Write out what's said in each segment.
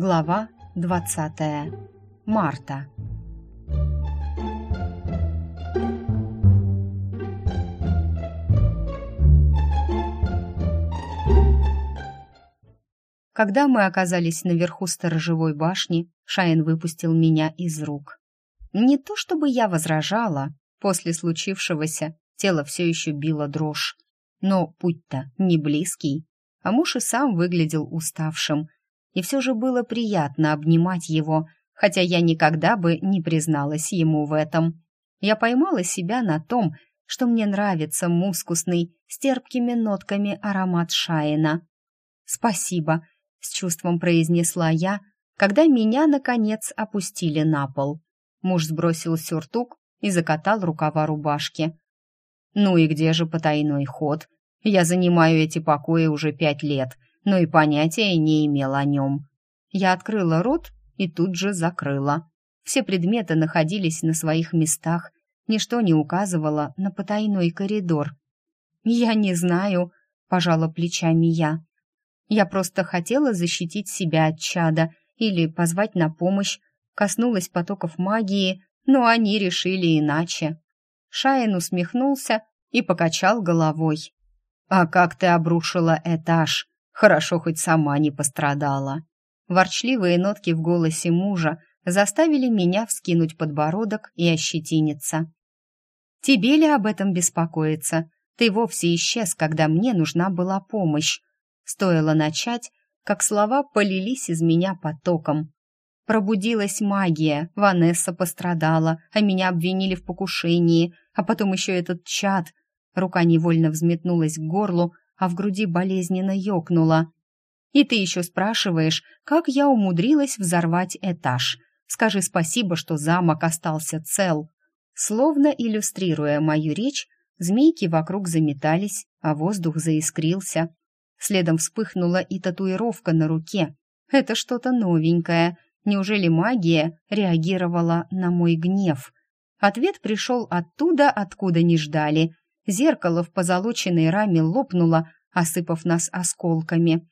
Глава 20. Марта. Когда мы оказались наверху сторожевой башни, Шайн выпустил меня из рук. Не то чтобы я возражала, после случившегося тело все еще било дрожь, но путь-то не близкий, а муж и сам выглядел уставшим, и все же было приятно обнимать его, хотя я никогда бы не призналась ему в этом. Я поймала себя на том, что мне нравится мускусный, с терпкими нотками аромат шаина. «Спасибо», — с чувством произнесла я, когда меня, наконец, опустили на пол. Муж сбросил сюртук и закатал рукава рубашки. «Ну и где же потайной ход? Я занимаю эти покои уже пять лет, но и понятия не имел о нем». Я открыла рот и тут же закрыла. Все предметы находились на своих местах, ничто не указывало на потайной коридор. «Я не знаю», — пожала плечами я. Я просто хотела защитить себя от чада или позвать на помощь, коснулась потоков магии, но они решили иначе. Шаин усмехнулся и покачал головой. «А как ты обрушила этаж? Хорошо, хоть сама не пострадала». Ворчливые нотки в голосе мужа заставили меня вскинуть подбородок и ощетиниться. «Тебе ли об этом беспокоиться? Ты вовсе исчез, когда мне нужна была помощь. Стоило начать, как слова полились из меня потоком. Пробудилась магия, Ванесса пострадала, а меня обвинили в покушении, а потом еще этот чад. Рука невольно взметнулась к горлу, а в груди болезненно ёкнула. «И ты еще спрашиваешь, как я умудрилась взорвать этаж? Скажи спасибо, что замок остался цел». Словно иллюстрируя мою речь, змейки вокруг заметались, а воздух заискрился. Следом вспыхнула и татуировка на руке. Это что-то новенькое. Неужели магия реагировала на мой гнев? Ответ пришел оттуда, откуда не ждали. Зеркало в позолоченной раме лопнуло, осыпав нас осколками.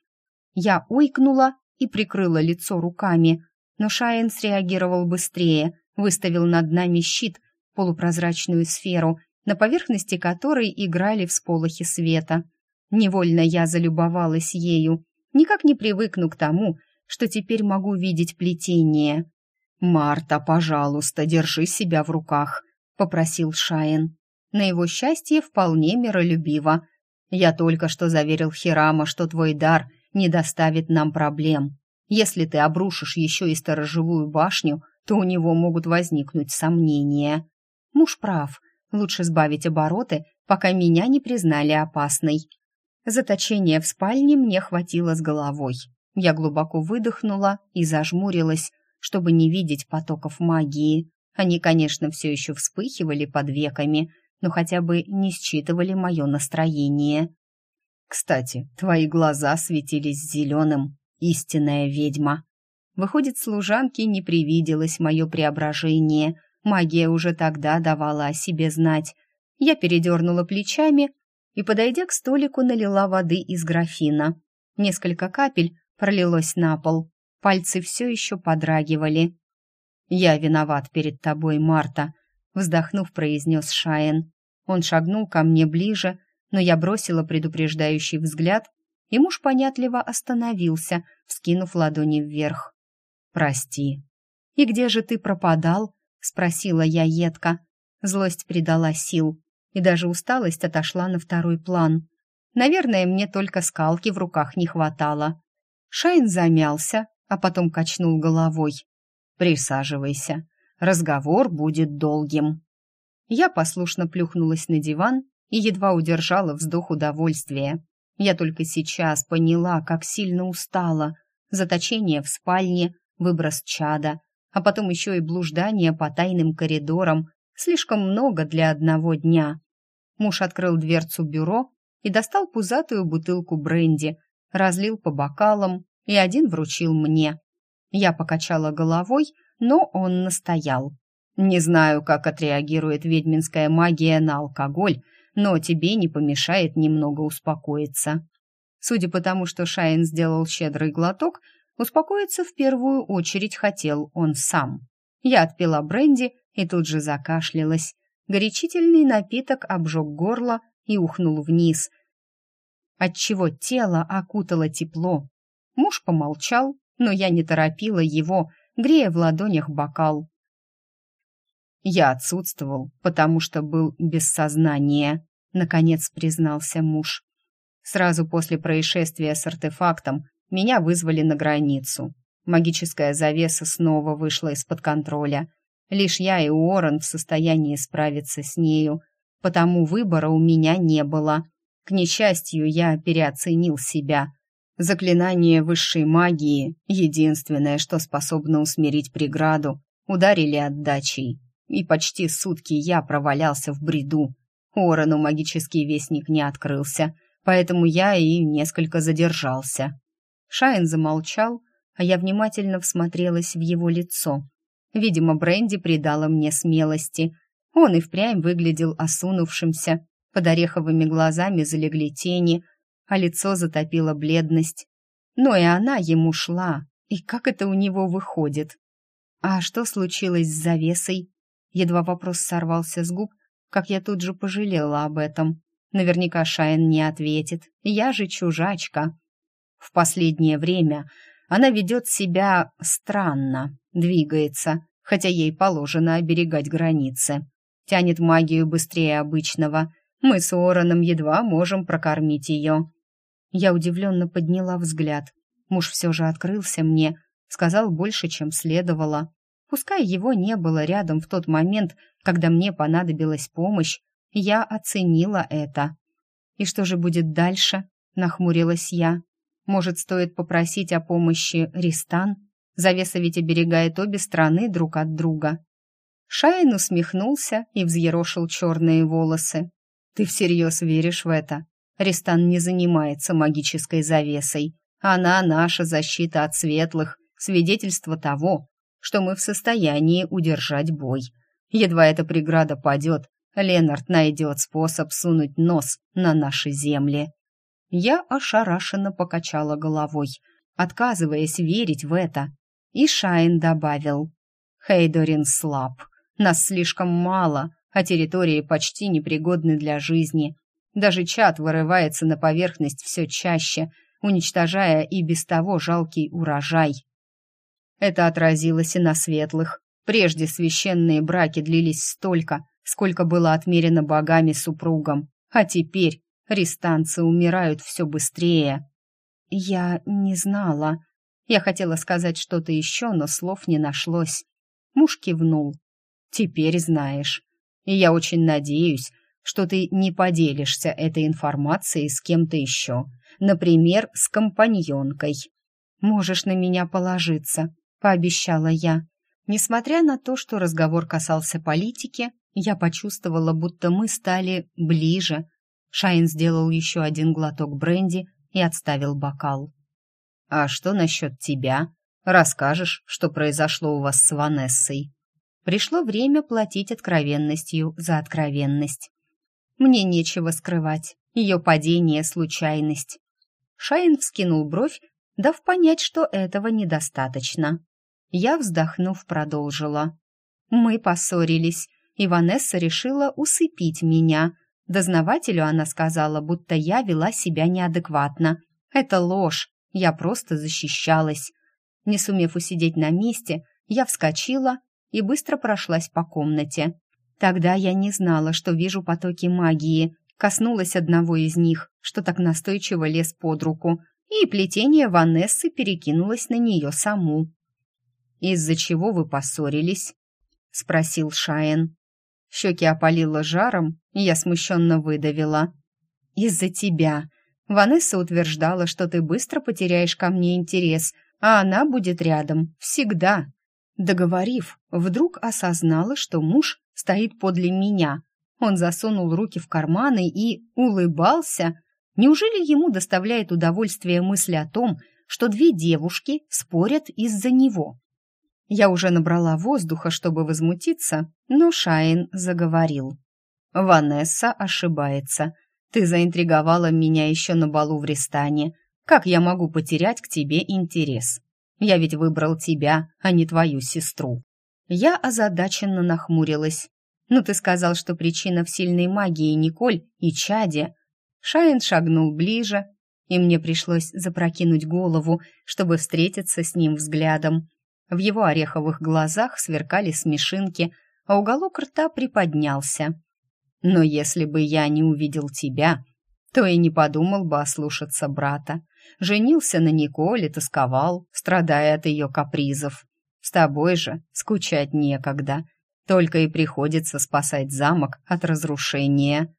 Я ойкнула и прикрыла лицо руками, но Шаин среагировал быстрее, выставил над нами щит, полупрозрачную сферу, на поверхности которой играли всполохи света — Невольно я залюбовалась ею, никак не привыкну к тому, что теперь могу видеть плетение. «Марта, пожалуйста, держи себя в руках», — попросил Шаин. На его счастье вполне миролюбиво. «Я только что заверил Хирама, что твой дар не доставит нам проблем. Если ты обрушишь еще и сторожевую башню, то у него могут возникнуть сомнения. Муж прав, лучше сбавить обороты, пока меня не признали опасной. Заточение в спальне мне хватило с головой. Я глубоко выдохнула и зажмурилась, чтобы не видеть потоков магии. Они, конечно, все еще вспыхивали под веками, но хотя бы не считывали мое настроение. «Кстати, твои глаза светились зеленым, истинная ведьма». Выходит, служанке не привиделось мое преображение. Магия уже тогда давала о себе знать. Я передернула плечами и, подойдя к столику, налила воды из графина. Несколько капель пролилось на пол. Пальцы все еще подрагивали. «Я виноват перед тобой, Марта», — вздохнув, произнес Шаен. Он шагнул ко мне ближе, но я бросила предупреждающий взгляд, и муж понятливо остановился, вскинув ладони вверх. «Прости». «И где же ты пропадал?» — спросила я едко. Злость придала сил и даже усталость отошла на второй план. Наверное, мне только скалки в руках не хватало. Шайн замялся, а потом качнул головой. «Присаживайся, разговор будет долгим». Я послушно плюхнулась на диван и едва удержала вздох удовольствия. Я только сейчас поняла, как сильно устала. Заточение в спальне, выброс чада, а потом еще и блуждание по тайным коридорам. Слишком много для одного дня. Муж открыл дверцу бюро и достал пузатую бутылку бренди, разлил по бокалам и один вручил мне. Я покачала головой, но он настоял. «Не знаю, как отреагирует ведьминская магия на алкоголь, но тебе не помешает немного успокоиться». Судя по тому, что Шайн сделал щедрый глоток, Успокоиться в первую очередь хотел он сам. Я отпила бренди и тут же закашлялась. Горячительный напиток обжег горло и ухнул вниз, отчего тело окутало тепло. Муж помолчал, но я не торопила его, грея в ладонях бокал. Я отсутствовал, потому что был без сознания, наконец признался муж. Сразу после происшествия с артефактом меня вызвали на границу. Магическая завеса снова вышла из-под контроля. Лишь я и Уоррен в состоянии справиться с нею, потому выбора у меня не было. К несчастью, я переоценил себя. Заклинание высшей магии, единственное, что способно усмирить преграду, ударили отдачей. И почти сутки я провалялся в бреду. Уоррену магический вестник не открылся, поэтому я и несколько задержался. Шайн замолчал, а я внимательно всмотрелась в его лицо. Видимо, Бренди придала мне смелости. Он и впрямь выглядел осунувшимся, под ореховыми глазами залегли тени, а лицо затопило бледность. Но и она ему шла. И как это у него выходит? А что случилось с завесой? Едва вопрос сорвался с губ, как я тут же пожалела об этом. Наверняка Шайн не ответит. Я же чужачка. В последнее время она ведет себя странно, двигается, хотя ей положено оберегать границы. Тянет магию быстрее обычного, мы с Уорреном едва можем прокормить ее». Я удивленно подняла взгляд. Муж все же открылся мне, сказал больше, чем следовало. Пускай его не было рядом в тот момент, когда мне понадобилась помощь, я оценила это. «И что же будет дальше?» — нахмурилась я. «Может, стоит попросить о помощи Ристан? Завеса ведь оберегает обе страны друг от друга». Шайн усмехнулся и взъерошил черные волосы. Ты всерьез веришь в это? Ристан не занимается магической завесой. Она наша защита от светлых, свидетельство того, что мы в состоянии удержать бой. Едва эта преграда падет, Ленард найдет способ сунуть нос на наши земли. Я ошарашенно покачала головой, отказываясь верить в это. И Шайн добавил. Хейдорин слаб. Нас слишком мало, а территории почти непригодны для жизни. Даже чат вырывается на поверхность все чаще, уничтожая и без того жалкий урожай. Это отразилось и на светлых. Прежде священные браки длились столько, сколько было отмерено богами супругам, а теперь рестанцы умирают все быстрее. Я не знала. Я хотела сказать что-то еще, но слов не нашлось. Муж кивнул. Теперь знаешь и я очень надеюсь, что ты не поделишься этой информацией с кем-то еще, например, с компаньонкой. Можешь на меня положиться, пообещала я. Несмотря на то, что разговор касался политики, я почувствовала, будто мы стали ближе. Шайн сделал еще один глоток бренди и отставил бокал. «А что насчет тебя? Расскажешь, что произошло у вас с Ванессой?» Пришло время платить откровенностью за откровенность. Мне нечего скрывать. Ее падение — случайность. Шайн вскинул бровь, дав понять, что этого недостаточно. Я, вздохнув, продолжила. Мы поссорились, и Ванесса решила усыпить меня. Дознавателю она сказала, будто я вела себя неадекватно. Это ложь, я просто защищалась. Не сумев усидеть на месте, я вскочила и быстро прошлась по комнате. Тогда я не знала, что вижу потоки магии, коснулась одного из них, что так настойчиво лез под руку, и плетение Ванессы перекинулось на нее саму. «Из-за чего вы поссорились?» — спросил Шаен. Щеки опалило жаром, и я смущенно выдавила. «Из-за тебя. Ванесса утверждала, что ты быстро потеряешь ко мне интерес, а она будет рядом. Всегда. Договорив, вдруг осознала, что муж стоит подле меня. Он засунул руки в карманы и улыбался. Неужели ему доставляет удовольствие мысль о том, что две девушки спорят из-за него? Я уже набрала воздуха, чтобы возмутиться, но Шайн заговорил. «Ванесса ошибается. Ты заинтриговала меня еще на балу в Ристане. Как я могу потерять к тебе интерес? Я ведь выбрал тебя, а не твою сестру». Я озадаченно нахмурилась. «Ну, ты сказал, что причина в сильной магии Николь и Чаде». Шайн шагнул ближе, и мне пришлось запрокинуть голову, чтобы встретиться с ним взглядом. В его ореховых глазах сверкали смешинки, а уголок рта приподнялся. «Но если бы я не увидел тебя, то и не подумал бы ослушаться брата. Женился на Николе, тосковал, страдая от ее капризов. С тобой же скучать некогда, только и приходится спасать замок от разрушения».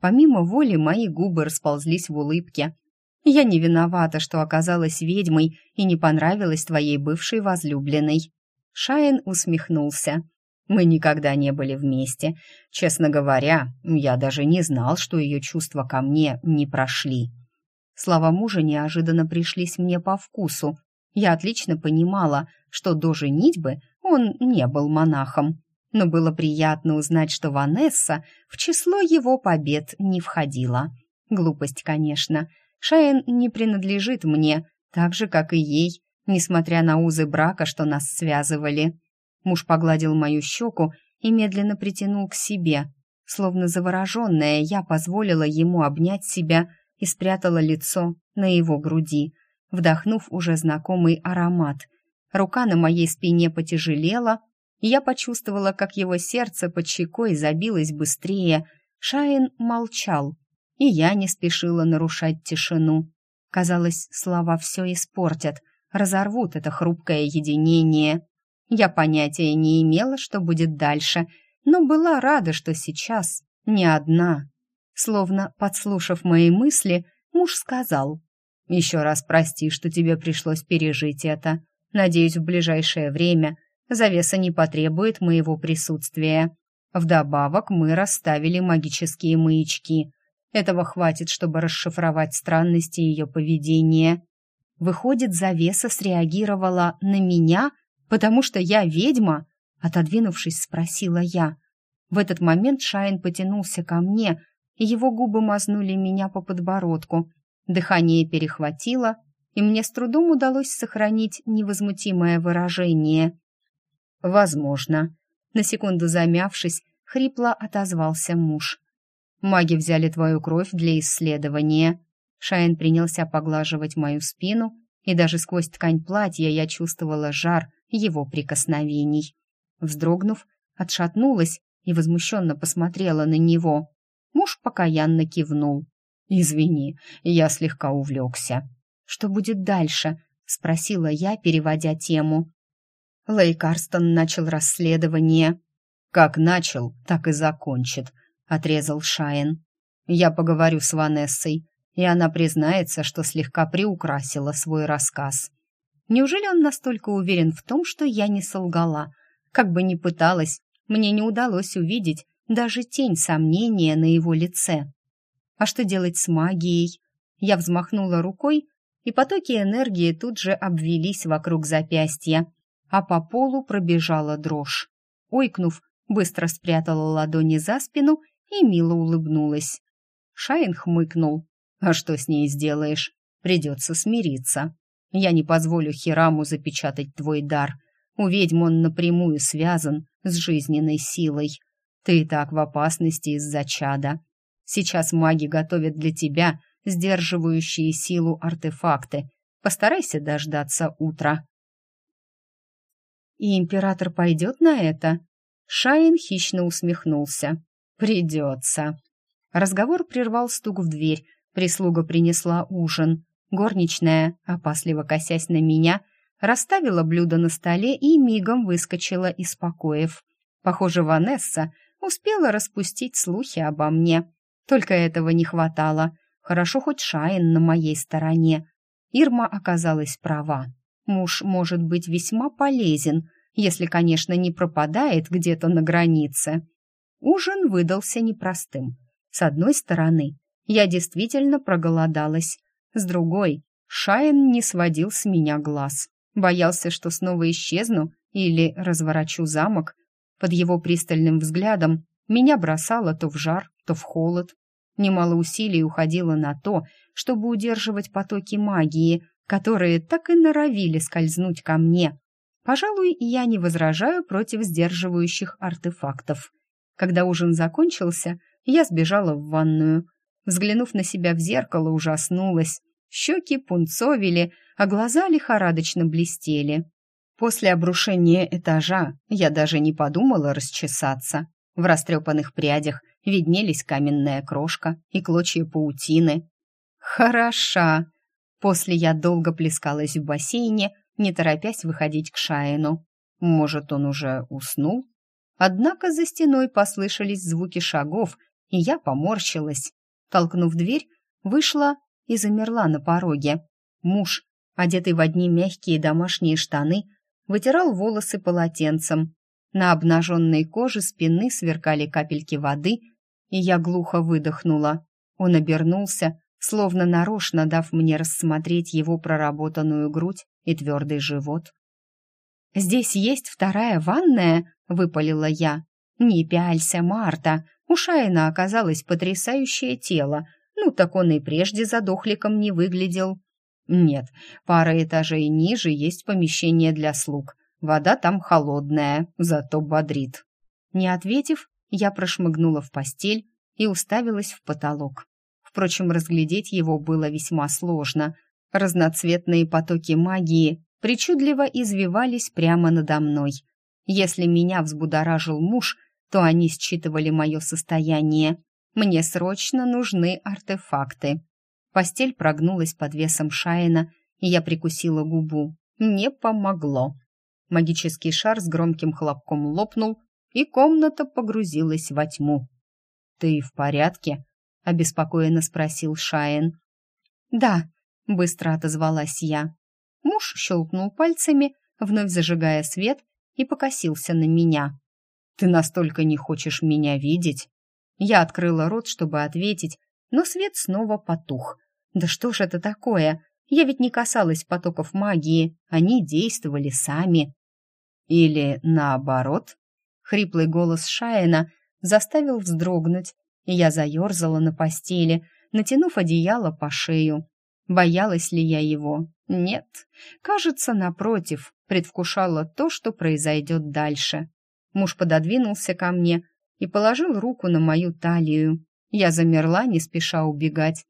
Помимо воли мои губы расползлись в улыбке, я не виновата, что оказалась ведьмой и не понравилась твоей бывшей возлюбленной». Шайн усмехнулся. «Мы никогда не были вместе. Честно говоря, я даже не знал, что ее чувства ко мне не прошли». Слова мужа неожиданно пришлись мне по вкусу. Я отлично понимала, что до женитьбы он не был монахом. Но было приятно узнать, что Ванесса в число его побед не входила. Глупость, конечно, Шаен не принадлежит мне, так же, как и ей, несмотря на узы брака, что нас связывали. Муж погладил мою щеку и медленно притянул к себе. Словно завороженная, я позволила ему обнять себя и спрятала лицо на его груди, вдохнув уже знакомый аромат. Рука на моей спине потяжелела, и я почувствовала, как его сердце под щекой забилось быстрее. Шаин молчал, и я не спешила нарушать тишину. Казалось, слова все испортят, разорвут это хрупкое единение. Я понятия не имела, что будет дальше, но была рада, что сейчас не одна. Словно подслушав мои мысли, муж сказал, «Еще раз прости, что тебе пришлось пережить это. Надеюсь, в ближайшее время завеса не потребует моего присутствия. Вдобавок мы расставили магические маячки, этого хватит, чтобы расшифровать странности ее поведения. Выходит, завеса среагировала на меня, потому что я ведьма? Отодвинувшись, спросила я. В этот момент Шайн потянулся ко мне, и его губы мазнули меня по подбородку. Дыхание перехватило, и мне с трудом удалось сохранить невозмутимое выражение. «Возможно». На секунду замявшись, хрипло отозвался муж. Маги взяли твою кровь для исследования». Шайн принялся поглаживать мою спину, и даже сквозь ткань платья я чувствовала жар его прикосновений. Вздрогнув, отшатнулась и возмущенно посмотрела на него. Муж покаянно кивнул. «Извини, я слегка увлекся». «Что будет дальше?» — спросила я, переводя тему. Лей Карстон начал расследование. «Как начал, так и закончит», отрезал Шаин. Я поговорю с Ванессой, и она признается, что слегка приукрасила свой рассказ. Неужели он настолько уверен в том, что я не солгала? Как бы ни пыталась, мне не удалось увидеть даже тень сомнения на его лице. А что делать с магией? Я взмахнула рукой, и потоки энергии тут же обвелись вокруг запястья, а по полу пробежала дрожь. Ойкнув, быстро спрятала ладони за спину и мило улыбнулась. Шайн хмыкнул. «А что с ней сделаешь? Придется смириться. Я не позволю Хираму запечатать твой дар. У ведьм он напрямую связан с жизненной силой. Ты и так в опасности из-за чада. Сейчас маги готовят для тебя сдерживающие силу артефакты. Постарайся дождаться утра». «И император пойдет на это?» Шайн хищно усмехнулся. «Придется». Разговор прервал стук в дверь. Прислуга принесла ужин. Горничная, опасливо косясь на меня, расставила блюдо на столе и мигом выскочила из покоев. Похоже, Ванесса успела распустить слухи обо мне. Только этого не хватало. Хорошо хоть Шаин на моей стороне. Ирма оказалась права. Муж может быть весьма полезен, если, конечно, не пропадает где-то на границе. Ужин выдался непростым. С одной стороны, я действительно проголодалась. С другой, Шайн не сводил с меня глаз. Боялся, что снова исчезну или разворочу замок. Под его пристальным взглядом меня бросало то в жар, то в холод. Немало усилий уходило на то, чтобы удерживать потоки магии, которые так и норовили скользнуть ко мне. Пожалуй, я не возражаю против сдерживающих артефактов. Когда ужин закончился, я сбежала в ванную. Взглянув на себя в зеркало, ужаснулась. Щеки пунцовили, а глаза лихорадочно блестели. После обрушения этажа я даже не подумала расчесаться. В растрепанных прядях виднелись каменная крошка и клочья паутины. «Хороша!» После я долго плескалась в бассейне, не торопясь выходить к Шаину. Может, он уже уснул? Однако за стеной послышались звуки шагов, и я поморщилась. Толкнув дверь, вышла и замерла на пороге. Муж, одетый в одни мягкие домашние штаны, вытирал волосы полотенцем. На обнаженной коже спины сверкали капельки воды, и я глухо выдохнула. Он обернулся, словно нарочно дав мне рассмотреть его проработанную грудь и твердый живот. «Здесь есть вторая ванная?» — выпалила я. «Не пялься, Марта!» У Шайна оказалось потрясающее тело. Ну, так он и прежде задохликом не выглядел. Нет, пара этажей ниже есть помещение для слуг. Вода там холодная, зато бодрит. Не ответив, я прошмыгнула в постель и уставилась в потолок. Впрочем, разглядеть его было весьма сложно. Разноцветные потоки магии причудливо извивались прямо надо мной. Если меня взбудоражил муж, то они считывали мое состояние. Мне срочно нужны артефакты. Постель прогнулась под весом Шаина, и я прикусила губу. Не помогло. Магический шар с громким хлопком лопнул, и комната погрузилась во тьму. «Ты в порядке?» — обеспокоенно спросил Шаин. «Да», — быстро отозвалась я. Муж щелкнул пальцами, вновь зажигая свет, и покосился на меня. «Ты настолько не хочешь меня видеть?» Я открыла рот, чтобы ответить, но свет снова потух. «Да что ж это такое? Я ведь не касалась потоков магии, они действовали сами». «Или наоборот?» Хриплый голос Шаина заставил вздрогнуть, и я заерзала на постели, натянув одеяло по шею. Боялась ли я его? Нет. Кажется, напротив, предвкушала то, что произойдет дальше. Муж пододвинулся ко мне и положил руку на мою талию. Я замерла, не спеша убегать.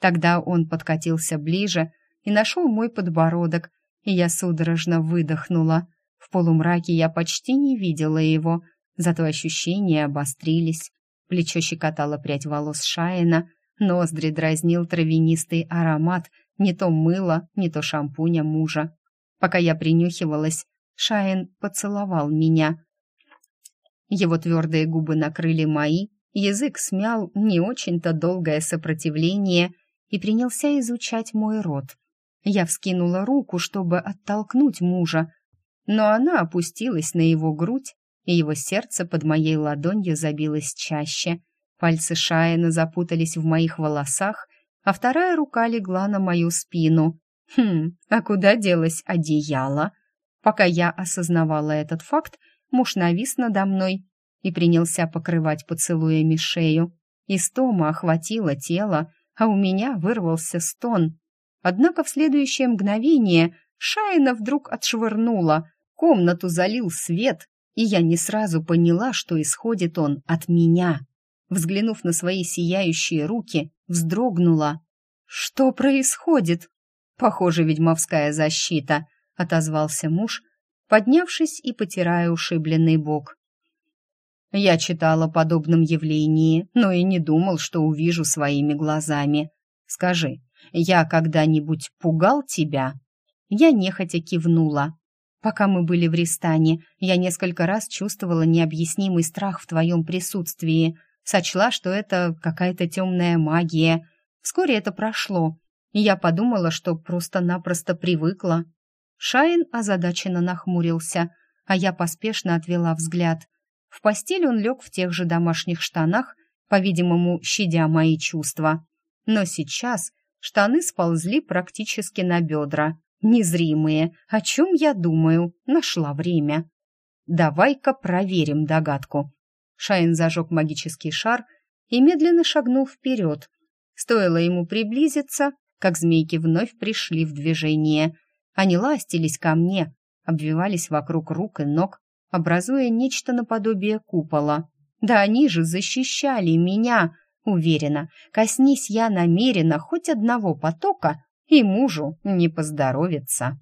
Тогда он подкатился ближе и нашел мой подбородок, и я судорожно выдохнула. Полумраке я почти не видела его, зато ощущения обострились. Плечо щекотало прядь волос Шаина, ноздри дразнил травянистый аромат не то мыла, не то шампуня мужа. Пока я принюхивалась, Шаин поцеловал меня. Его твердые губы накрыли мои, язык смял не очень-то долгое сопротивление и принялся изучать мой рот. Я вскинула руку, чтобы оттолкнуть мужа, но она опустилась на его грудь, и его сердце под моей ладонью забилось чаще. Пальцы Шаина запутались в моих волосах, а вторая рука легла на мою спину. Хм, а куда делось одеяло? Пока я осознавала этот факт, муж навис надо мной и принялся покрывать поцелуями шею. Истома охватила тело, а у меня вырвался стон. Однако в следующее мгновение Шайна вдруг отшвырнула, комнату залил свет, и я не сразу поняла, что исходит он от меня. Взглянув на свои сияющие руки, вздрогнула. «Что происходит?» «Похоже, ведьмовская защита», — отозвался муж, поднявшись и потирая ушибленный бок. Я читал о подобном явлении, но и не думал, что увижу своими глазами. Скажи, я когда-нибудь пугал тебя?» Я нехотя кивнула. Пока мы были в Ристане, я несколько раз чувствовала необъяснимый страх в твоем присутствии. Сочла, что это какая-то темная магия. Вскоре это прошло, и я подумала, что просто-напросто привыкла. Шайн озадаченно нахмурился, а я поспешно отвела взгляд. В постель он лег в тех же домашних штанах, по-видимому, щадя мои чувства. Но сейчас штаны сползли практически на бедра. Незримые. О чем я думаю? Нашла время. Давай-ка проверим догадку. Шайн зажег магический шар и медленно шагнул вперед. Стоило ему приблизиться, как змейки вновь пришли в движение. Они ластились ко мне, обвивались вокруг рук и ног, образуя нечто наподобие купола. Да они же защищали меня, уверена. Коснись я намеренно хоть одного потока, и мужу не поздоровится.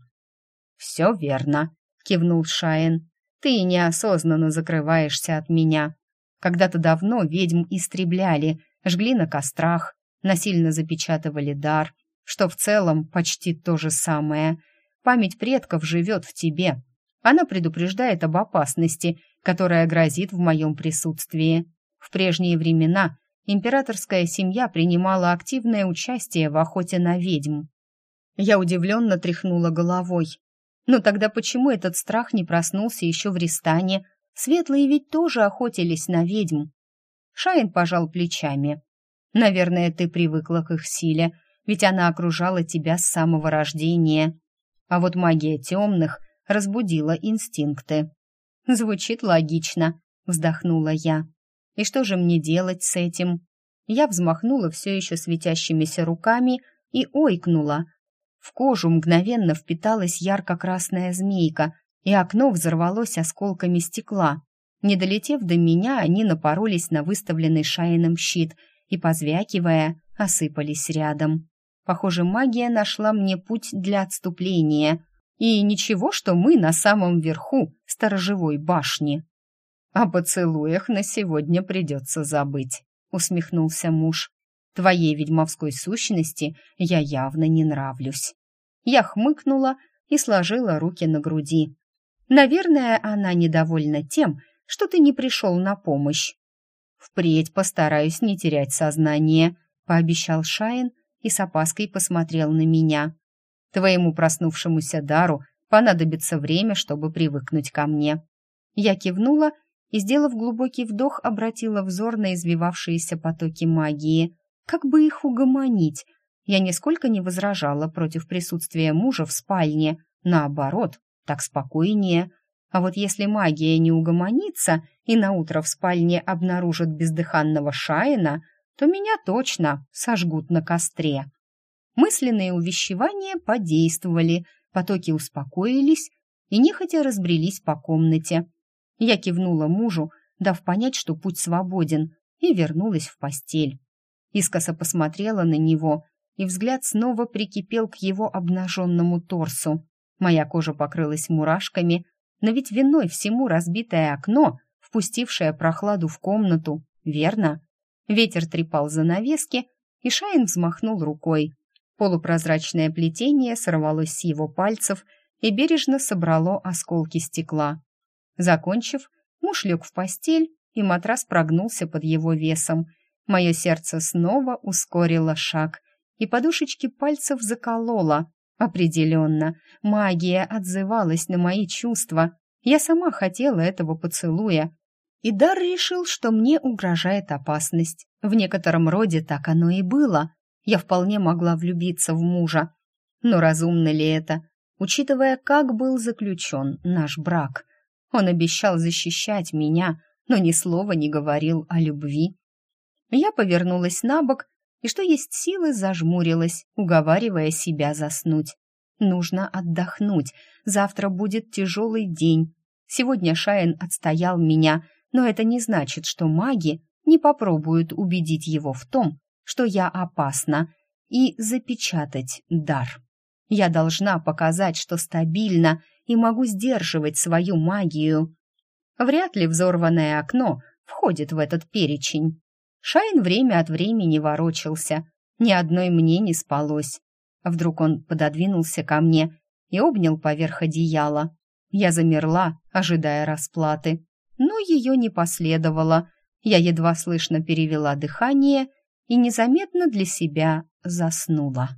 «Все верно», — кивнул Шаин. «Ты неосознанно закрываешься от меня. Когда-то давно ведьм истребляли, жгли на кострах, насильно запечатывали дар, что в целом почти то же самое. Память предков живет в тебе. Она предупреждает об опасности, которая грозит в моем присутствии. В прежние времена императорская семья принимала активное участие в охоте на ведьм. Я удивленно тряхнула головой. Но тогда почему этот страх не проснулся еще в Ристане? Светлые ведь тоже охотились на ведьм. Шайн пожал плечами. Наверное, ты привыкла к их силе, ведь она окружала тебя с самого рождения. А вот магия темных разбудила инстинкты. Звучит логично, вздохнула я. И что же мне делать с этим? Я взмахнула все еще светящимися руками и ойкнула. В кожу мгновенно впиталась ярко-красная змейка, и окно взорвалось осколками стекла. Не долетев до меня, они напоролись на выставленный шайным щит и, позвякивая, осыпались рядом. Похоже, магия нашла мне путь для отступления. И ничего, что мы на самом верху сторожевой башни. «О поцелуях на сегодня придется забыть», — усмехнулся муж. «Твоей ведьмовской сущности я явно не нравлюсь». Я хмыкнула и сложила руки на груди. «Наверное, она недовольна тем, что ты не пришел на помощь». «Впредь постараюсь не терять сознание», — пообещал Шайн и с опаской посмотрел на меня. «Твоему проснувшемуся дару понадобится время, чтобы привыкнуть ко мне». Я кивнула и, сделав глубокий вдох, обратила взор на извивавшиеся потоки магии. Как бы их угомонить? Я нисколько не возражала против присутствия мужа в спальне. Наоборот, так спокойнее. А вот если магия не угомонится и наутро в спальне обнаружат бездыханного Шаина, то меня точно сожгут на костре. Мысленные увещевания подействовали, потоки успокоились и нехотя разбрелись по комнате. Я кивнула мужу, дав понять, что путь свободен, и вернулась в постель. Искоса посмотрела на него, и взгляд снова прикипел к его обнаженному торсу. Моя кожа покрылась мурашками, но ведь виной всему разбитое окно, впустившее прохладу в комнату, верно? Ветер трепал занавески, и Шайн взмахнул рукой. Полупрозрачное плетение сорвалось с его пальцев и бережно собрало осколки стекла. Закончив, муж лег в постель, и матрас прогнулся под его весом. Мое сердце снова ускорило шаг, и подушечки пальцев закололо. Определенно, магия отзывалась на мои чувства. Я сама хотела этого поцелуя. И Дар решил, что мне угрожает опасность. В некотором роде так оно и было. Я вполне могла влюбиться в мужа. Но разумно ли это, учитывая, как был заключен наш брак? Он обещал защищать меня, но ни слова не говорил о любви. Я повернулась на бок и что есть силы зажмурилась, уговаривая себя заснуть. Нужно отдохнуть, завтра будет тяжелый день. Сегодня Шаин отстоял меня, но это не значит, что маги не попробуют убедить его в том, что я опасна, и запечатать дар. Я должна показать, что стабильна и могу сдерживать свою магию. Вряд ли взорванное окно входит в этот перечень. Шайн время от времени ворочался, ни одной мне не спалось. Вдруг он пододвинулся ко мне и обнял поверх одеяла. Я замерла, ожидая расплаты, но ее не последовало. Я едва слышно перевела дыхание и незаметно для себя заснула.